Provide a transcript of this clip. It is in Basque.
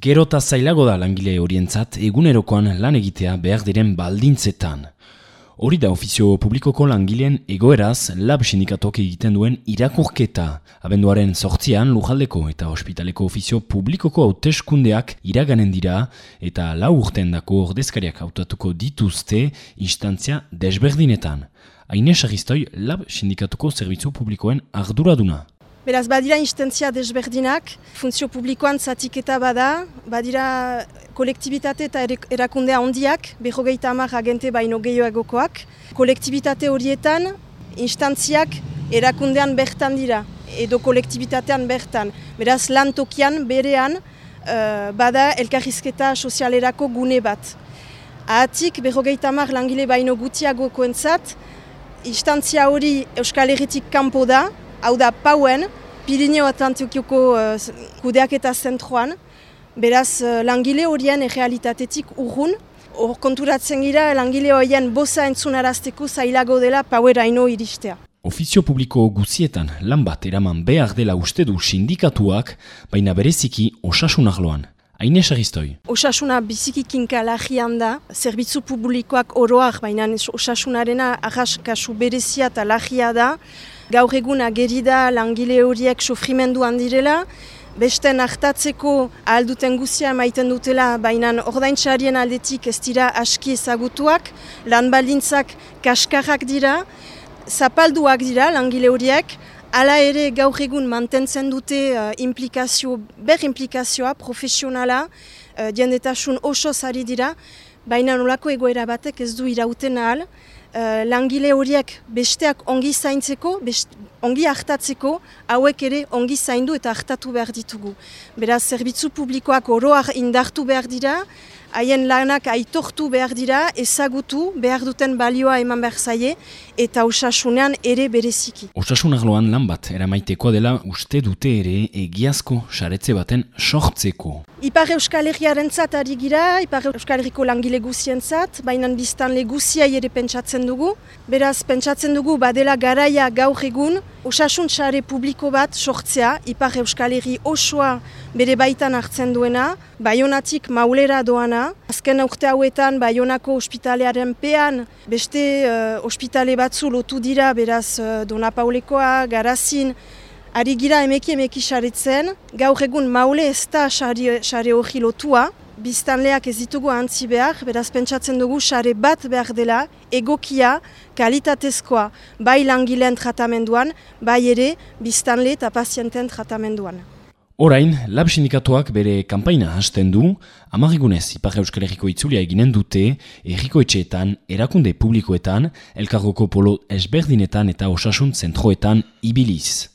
Gero eta zailago da langile horientzat egunerokoan lan egitea behar diren baldintzetan. Hori da ofizio publikoko langileen egoeraz lab sindikatok egiten duen irakurketa. Abenduaren sortzian lujaldeko eta ospitaleko ofizio publikoko hauteskundeak iraganen dira eta lau urtendako ordezkariak hautatuko dituzte instantzia desberdinetan. Aine sagistoi lab sindikatuko zerbitzu publikoen arduraduna. Beraz, badira instantzia desberdinak, funtzio publikoan zatiketa bada, badira kolektibitate eta erakundea ondiak, behogeita hamar agente baino gehioagokoak. Kolektibitate horietan, instantziak erakundean bertan dira, edo kolektibitatean bertan. Beraz, lan tokian, berean, uh, bada elkarrizketa sozialerako gune bat. Ahatik, behogeita hamar langile baino gutiagoko entzat, instantzia hori Euskal Herritik kanpo da, hau da pauen, Pirineo Atlantikioko uh, kudeak eta zentroan, beraz uh, langile horien errealitatetik urrun, hor konturatzen gira langile horien bosa entzunarazteko zailago dela paueraino iristea. Ofizio publiko guzietan lan bat eraman behar dela uste du sindikatuak, baina bereziki osasun arloan. Aine sagistoi. Osasuna biziki kinka lagian da, zerbitzu publikoak oroak, baina osasunarena ahas kasu berezia eta lagia da, gaur egun agerida langile horiek sofrimendu handirela, Beste hartatzeko alduten guzia maiten dutela, baina ordaintsarien aldetik ez dira aski ezagutuak, lan baldintzak kaskarrak dira, zapalduak dira langile horiek, hala ere gaur egun mantentzen dute uh, implikazio, ber implikazioa profesionala, uh, diendetasun oso zari dira, baina nolako egoera batek ez du irauten ahal, uh, langile horiek besteak ongi zaintzeko, ongi hartatzeko, hauek ere ongi zaindu eta hartatu behar ditugu. Beraz, zerbitzu publikoak oroak indartu behar dira, haien lanak aitortu behar dira, ezagutu behar duten balioa eman behar zaie, eta osasunean ere bereziki. Osasun arloan lan bat, eramaitekoa dela uste dute ere egiazko saretze baten sortzeko. Ipar Euskal Herriaren zat ari gira, Ipar Euskal Herriko langile guzien zat, baina biztan leguzia ere pentsatzen dugu. Beraz, pentsatzen dugu badela garaia gaur egun, osasun txare publiko bat sortzea, Ipar Euskal Herri osoa bere baitan hartzen duena, baionatik maulera doana. Azken urte hauetan, baionako ospitalearen pean, beste uh, ospitale batzu lotu dira, beraz uh, Dona Paulekoa, Garazin, Ari gira emeki emeki xaretzen, gaur egun maule ez da xare hori lotua, biztanleak ez ditugu antzi behar, beraz pentsatzen dugu xare bat behar dela, egokia, kalitatezkoa, bai langileen tratamenduan, bai ere biztanle eta pazienten tratamenduan. Orain, lab sindikatuak bere kanpaina hasten du, amagigunez Ipar Euskal Herriko itzulia eginen dute, erriko etxeetan, erakunde publikoetan, elkargoko polo esberdinetan eta osasun zentroetan ibiliz.